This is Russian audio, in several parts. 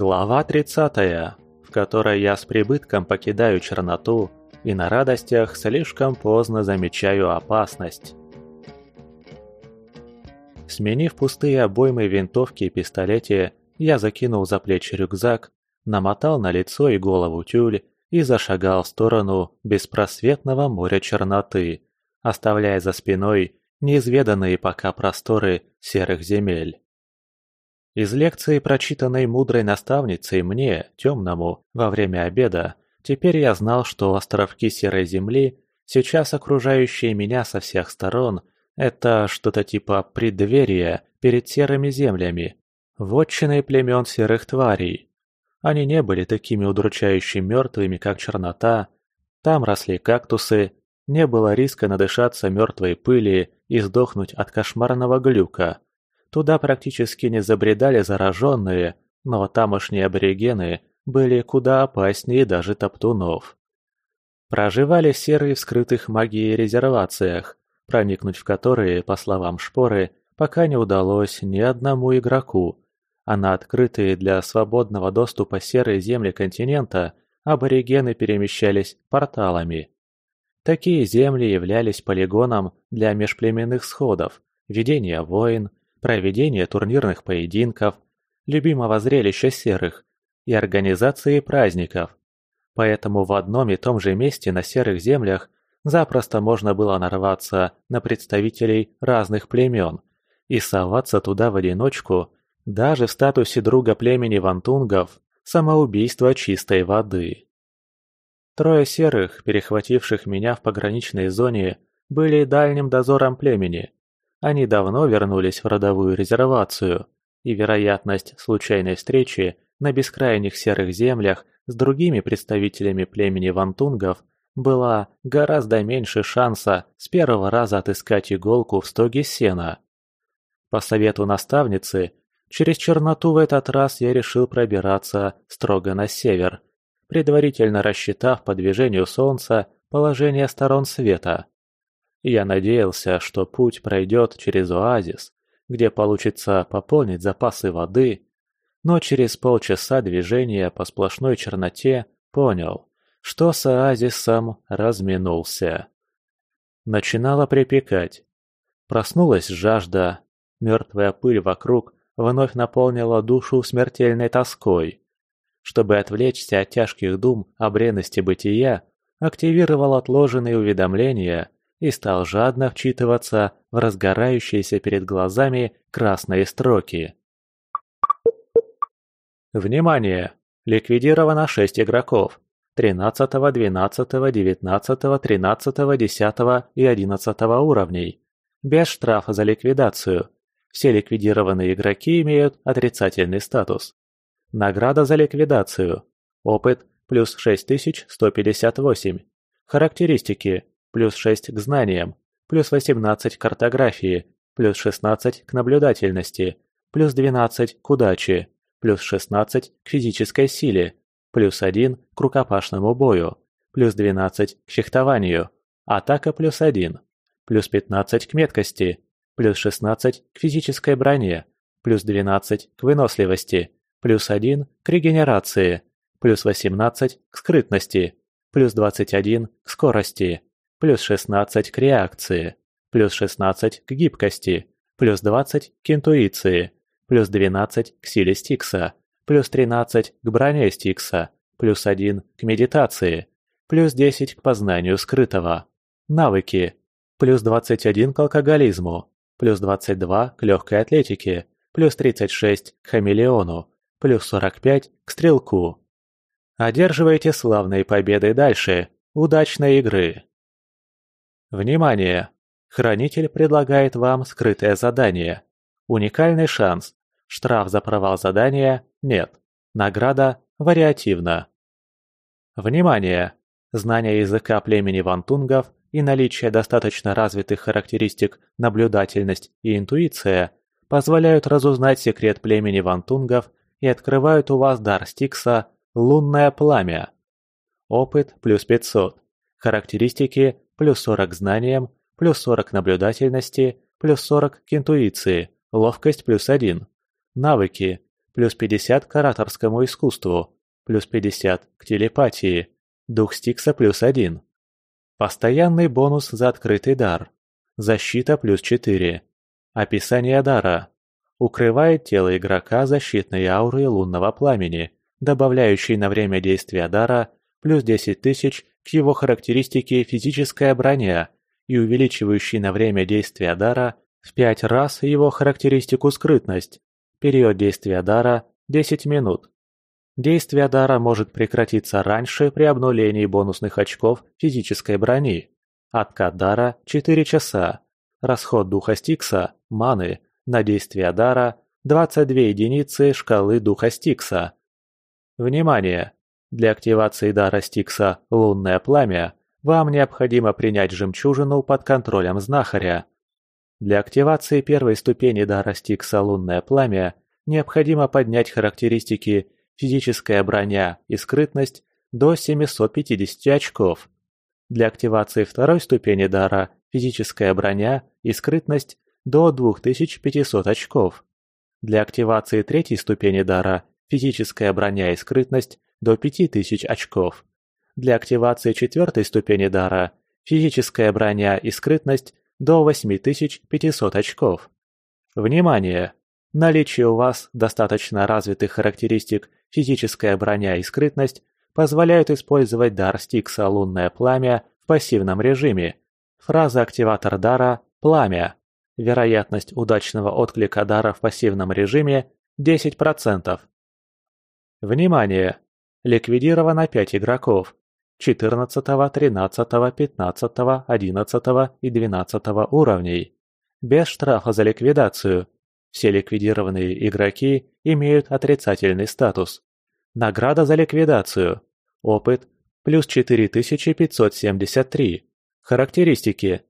Глава 30, в которой я с прибытком покидаю черноту и на радостях слишком поздно замечаю опасность. Сменив пустые обоймы винтовки и пистолете, я закинул за плечи рюкзак, намотал на лицо и голову тюль и зашагал в сторону беспросветного моря черноты, оставляя за спиной неизведанные пока просторы серых земель. Из лекции, прочитанной мудрой наставницей мне, темному, во время обеда, теперь я знал, что островки Серой Земли, сейчас окружающие меня со всех сторон, это что-то типа преддверия перед серыми землями, вотчиной племен серых тварей. Они не были такими удручающе мертвыми, как чернота, там росли кактусы, не было риска надышаться мертвой пыли и сдохнуть от кошмарного глюка – Туда практически не забредали зараженные, но тамошние аборигены были куда опаснее даже топтунов. Проживали серые в скрытых магией резервациях, проникнуть в которые, по словам Шпоры, пока не удалось ни одному игроку, а на открытые для свободного доступа серые земли континента аборигены перемещались порталами. Такие земли являлись полигоном для межплеменных сходов, ведения войн, проведение турнирных поединков, любимого зрелища серых и организации праздников. Поэтому в одном и том же месте на серых землях запросто можно было нарваться на представителей разных племен и соваться туда в одиночку, даже в статусе друга племени вантунгов, самоубийство чистой воды. Трое серых, перехвативших меня в пограничной зоне, были дальним дозором племени, они давно вернулись в родовую резервацию, и вероятность случайной встречи на бескрайних серых землях с другими представителями племени вантунгов была гораздо меньше шанса с первого раза отыскать иголку в стоге сена. По совету наставницы, через черноту в этот раз я решил пробираться строго на север, предварительно рассчитав по движению солнца положение сторон света. Я надеялся, что путь пройдет через оазис, где получится пополнить запасы воды, но через полчаса движения по сплошной черноте понял, что с оазисом разминулся. Начинало припекать. Проснулась жажда, мертвая пыль вокруг вновь наполнила душу смертельной тоской. Чтобы отвлечься от тяжких дум о бренности бытия, активировал отложенные уведомления и стал жадно вчитываться в разгорающиеся перед глазами красные строки. Внимание! Ликвидировано 6 игроков. 13, 12, 19, 13, 10 и 11 уровней. Без штрафа за ликвидацию. Все ликвидированные игроки имеют отрицательный статус. Награда за ликвидацию. Опыт плюс 6158. Характеристики плюс 6 к знаниям, плюс 18 к картографии, плюс 16 к наблюдательности, плюс 12 к удаче, плюс 16 к физической силе, плюс 1 к рукопашному бою, плюс 12 к фехтованию, атака плюс 1, плюс 15 к меткости, плюс 16 к физической броне, плюс 12 к выносливости, плюс 1 к регенерации, плюс 18 к скрытности, плюс 21 к скорости, плюс 16 к реакции, плюс 16 к гибкости, плюс 20 к интуиции, плюс 12 к силе Стикса, плюс 13 к броне Стикса, плюс 1 к медитации, плюс 10 к познанию скрытого. Навыки. Плюс 21 к алкоголизму, плюс 22 к легкой атлетике, плюс 36 к хамелеону, плюс 45 к стрелку. Одерживайте славные победы дальше. Удачной игры! Внимание! Хранитель предлагает вам скрытое задание. Уникальный шанс. Штраф за провал задания – нет. Награда – вариативна. Внимание! Знание языка племени вантунгов и наличие достаточно развитых характеристик наблюдательность и интуиция позволяют разузнать секрет племени вантунгов и открывают у вас дар Стикса «Лунное пламя». Опыт плюс 500. Характеристики плюс 40 к знаниям, плюс 40 к наблюдательности, плюс 40 к интуиции, ловкость плюс 1. Навыки, плюс 50 к ораторскому искусству, плюс 50 к телепатии, дух Стикса плюс 1. Постоянный бонус за открытый дар. Защита плюс 4. Описание дара. Укрывает тело игрока защитной аурой лунного пламени, добавляющей на время действия дара плюс 10 тысяч к его характеристике физическая броня и увеличивающий на время действия дара в 5 раз его характеристику скрытность. Период действия дара – 10 минут. Действие дара может прекратиться раньше при обнулении бонусных очков физической брони. Откат дара – 4 часа. Расход духа Стикса, маны, на действие дара – 22 единицы шкалы духа Стикса. Внимание! Для активации дара Стикса «Лунное пламя» вам необходимо принять жемчужину под контролем знахаря. Для активации первой ступени дара Стикса «Лунное пламя» необходимо поднять характеристики физическая броня и скрытность до 750 очков. Для активации второй ступени дара физическая броня и скрытность до 2500 очков. Для активации третьей ступени дара физическая броня и скрытность до 5000 очков. Для активации четвертой ступени дара физическая броня и скрытность до 8500 очков. Внимание! Наличие у вас достаточно развитых характеристик физическая броня и скрытность позволяют использовать дар Стикса «Лунное пламя» в пассивном режиме. Фраза «активатор дара» – «пламя». Вероятность удачного отклика дара в пассивном режиме – 10%. Внимание! Ликвидировано 5 игроков. 14, 13, 15, 11 и 12 уровней. Без штрафа за ликвидацию. Все ликвидированные игроки имеют отрицательный статус. Награда за ликвидацию. Опыт – плюс 4573. Характеристики.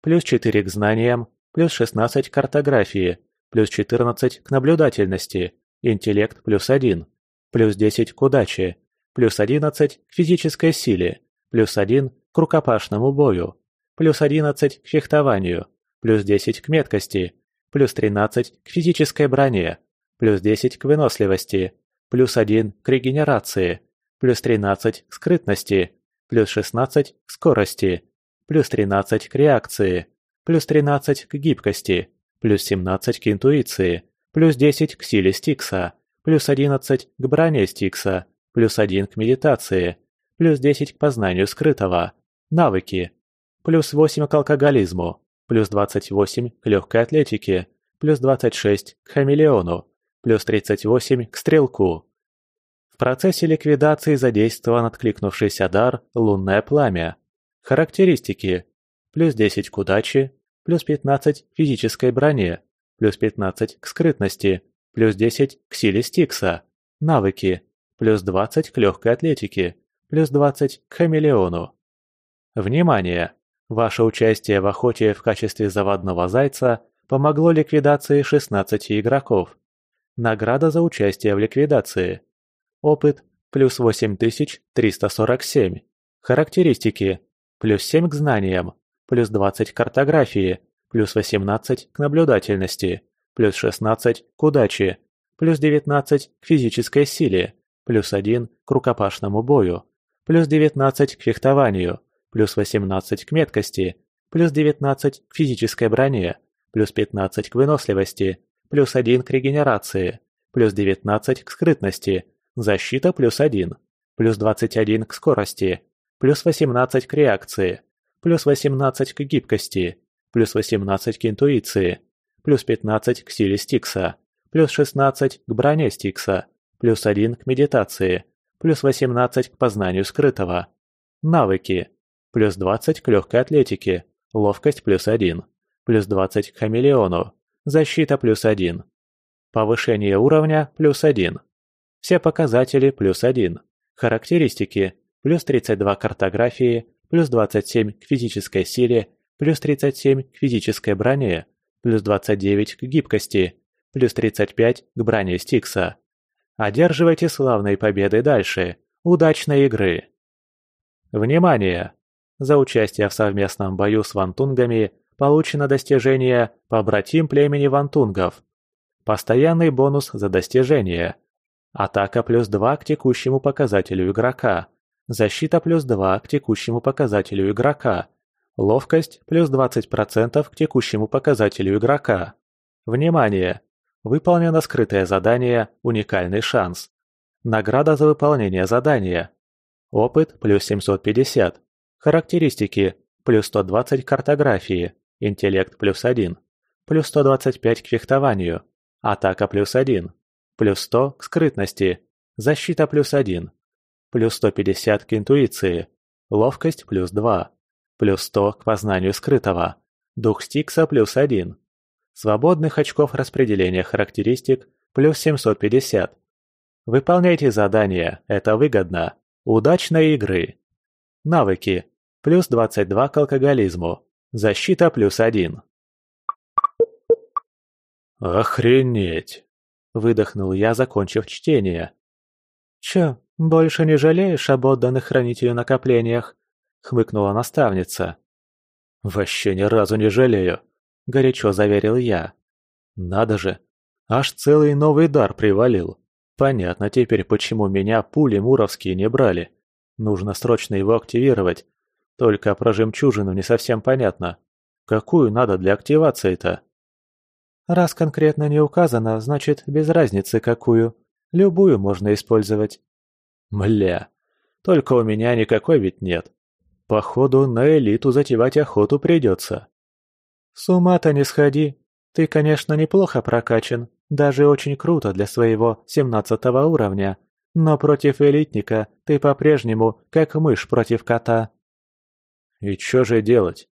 Плюс 4 к знаниям, плюс 16 к картографии, плюс 14 к наблюдательности, интеллект плюс 1 плюс 10 к удаче, плюс 11 к физической силе, плюс 1 к рукопашному бою, плюс 11 к фехтованию, плюс 10 к меткости, плюс 13 к физической броне, плюс 10 к выносливости, плюс 1 к регенерации, плюс 13 к скрытности, плюс 16 к скорости, плюс 13 к реакции, плюс 13 к гибкости, плюс 17 к интуиции, плюс 10 к силе Стикса, плюс 11 к броне Стикса, плюс 1 к медитации, плюс 10 к познанию скрытого, навыки, плюс 8 к алкоголизму, плюс 28 к легкой атлетике, плюс 26 к хамелеону, плюс 38 к стрелку. В процессе ликвидации задействован откликнувшийся дар «Лунное пламя». Характеристики. Плюс 10 к удаче, плюс 15 к физической броне, плюс 15 к скрытности, плюс 10 к силе Стикса, навыки, плюс 20 к легкой атлетике, плюс 20 к хамелеону. Внимание! Ваше участие в охоте в качестве заводного зайца помогло ликвидации 16 игроков. Награда за участие в ликвидации. Опыт – плюс 8347. Характеристики – плюс 7 к знаниям, плюс 20 к картографии, плюс 18 к наблюдательности, плюс 16 к удаче, плюс 19 к физической силе, плюс 1 к рукопашному бою, плюс 19 к фехтованию, плюс 18 к меткости, плюс 19 к физической броне, плюс 15 к выносливости, плюс 1 к регенерации, плюс 19 к скрытности, защита плюс 1, плюс 21 к скорости, плюс 18 к реакции, плюс 18 к гибкости, плюс 18 к интуиции, плюс 15 к силе Стикса, плюс 16 к броне Стикса, плюс 1 к медитации, плюс 18 к познанию скрытого. Навыки. Плюс 20 к легкой атлетике, ловкость плюс 1, плюс 20 к хамелеону, защита плюс 1. Повышение уровня плюс 1. Все показатели плюс 1. Характеристики плюс 32 к картографии, плюс 27 к физической силе, плюс 37 к физической броне, плюс 29 к гибкости, плюс 35 к броне Стикса. Одерживайте славной победы дальше. Удачной игры! Внимание! За участие в совместном бою с вантунгами получено достижение «Побратим племени вантунгов». Постоянный бонус за достижение. Атака плюс 2 к текущему показателю игрока. Защита плюс 2 к текущему показателю игрока. Ловкость плюс 20% к текущему показателю игрока. Внимание! Выполнено скрытое задание «Уникальный шанс». Награда за выполнение задания. Опыт плюс 750. Характеристики плюс 120 к картографии. Интеллект плюс 1. Плюс 125 к фехтованию. Атака плюс 1. Плюс 100 к скрытности. Защита плюс 1 плюс 150 к интуиции, ловкость плюс 2, плюс 100 к познанию скрытого, дух Стикса плюс 1, свободных очков распределения характеристик плюс 750. Выполняйте задания, это выгодно. Удачной игры. Навыки. Плюс 22 к алкоголизму. Защита плюс 1. «Охренеть!» – выдохнул я, закончив чтение. «Чё, больше не жалеешь об отданных хранителю накоплениях?» — хмыкнула наставница. «Вообще ни разу не жалею», — горячо заверил я. «Надо же, аж целый новый дар привалил. Понятно теперь, почему меня пули муровские не брали. Нужно срочно его активировать. Только про жемчужину не совсем понятно. Какую надо для активации-то?» «Раз конкретно не указано, значит, без разницы какую», Любую можно использовать. Мля, только у меня никакой ведь нет. Походу, на элиту затевать охоту придется. С ума-то не сходи. Ты, конечно, неплохо прокачан, даже очень круто для своего семнадцатого уровня. Но против элитника ты по-прежнему как мышь против кота. И что же делать?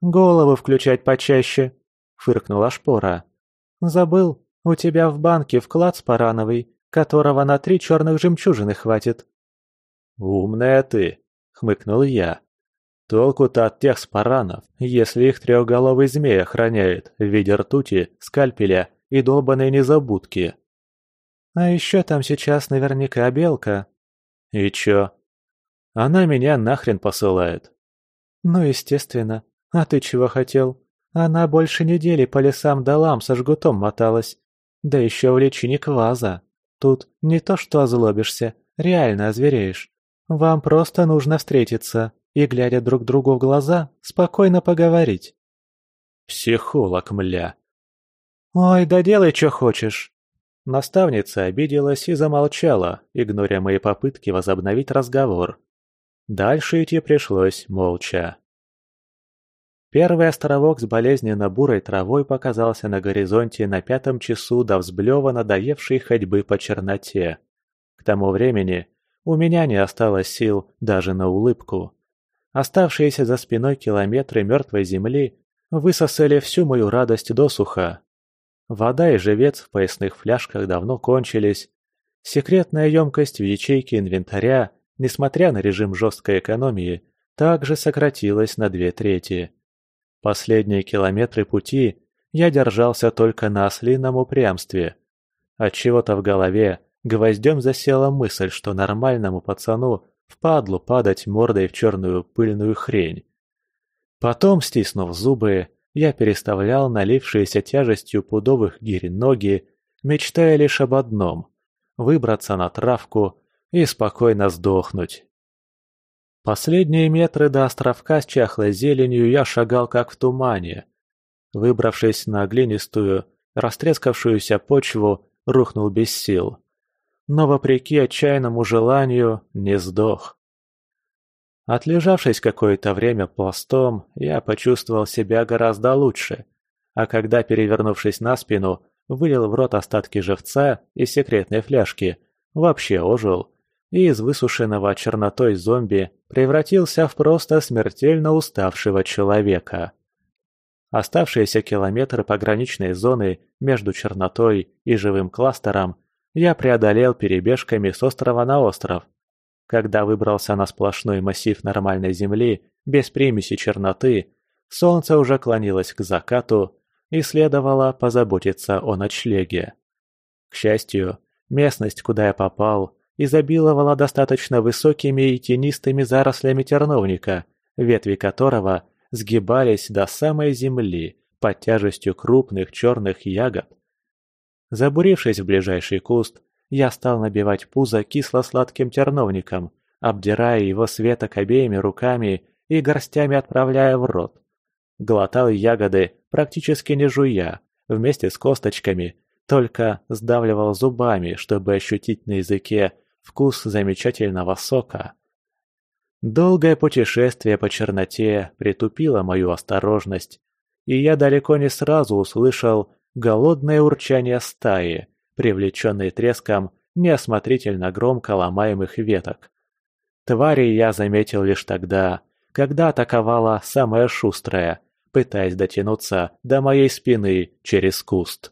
Голову включать почаще, фыркнула Шпора. Забыл, у тебя в банке вклад спарановый, которого на три черных жемчужины хватит». «Умная ты!» — хмыкнул я. «Толку-то от тех спаранов, если их трехголовый змей охраняет в виде ртути, скальпеля и долбаной незабудки». «А еще там сейчас наверняка белка». «И чё?» «Она меня нахрен посылает». «Ну, естественно. А ты чего хотел? Она больше недели по лесам долам со жгутом моталась. Да еще в личине кваза». Тут не то что озлобишься, реально озвереешь. Вам просто нужно встретиться и, глядя друг другу в глаза, спокойно поговорить. Психолог, мля. Ой, да делай, что хочешь. Наставница обиделась и замолчала, игноря мои попытки возобновить разговор. Дальше идти пришлось молча. Первый островок с болезненно бурой травой показался на горизонте на пятом часу до взблева надоевшей ходьбы по черноте. К тому времени у меня не осталось сил даже на улыбку. Оставшиеся за спиной километры мертвой земли высосали всю мою радость досуха. Вода и живец в поясных фляжках давно кончились. Секретная емкость в ячейке инвентаря, несмотря на режим жесткой экономии, также сократилась на две трети. Последние километры пути я держался только на ослином упрямстве. Отчего-то в голове гвоздем засела мысль, что нормальному пацану впадлу падать мордой в черную пыльную хрень. Потом, стиснув зубы, я переставлял налившиеся тяжестью пудовых гирь ноги, мечтая лишь об одном — выбраться на травку и спокойно сдохнуть. Последние метры до островка с чахлой зеленью я шагал как в тумане. Выбравшись на глинистую, растрескавшуюся почву, рухнул без сил. Но вопреки отчаянному желанию не сдох. Отлежавшись какое-то время пластом, я почувствовал себя гораздо лучше, а когда, перевернувшись на спину, вылил в рот остатки живца из секретной фляжки, вообще ожил и из высушенного чернотой зомби превратился в просто смертельно уставшего человека. Оставшиеся километры пограничной зоны между чернотой и живым кластером я преодолел перебежками с острова на остров. Когда выбрался на сплошной массив нормальной земли, без примеси черноты, солнце уже клонилось к закату и следовало позаботиться о ночлеге. К счастью, местность, куда я попал, изобиловала достаточно высокими и тенистыми зарослями терновника, ветви которого сгибались до самой земли под тяжестью крупных черных ягод. Забурившись в ближайший куст, я стал набивать пузо кисло-сладким терновником, обдирая его с веток обеими руками и горстями отправляя в рот. Глотал ягоды, практически не жуя, вместе с косточками, только сдавливал зубами, чтобы ощутить на языке вкус замечательного сока. Долгое путешествие по черноте притупило мою осторожность, и я далеко не сразу услышал голодное урчание стаи, привлеченной треском неосмотрительно громко ломаемых веток. Твари я заметил лишь тогда, когда атаковала самая шустрая, пытаясь дотянуться до моей спины через куст.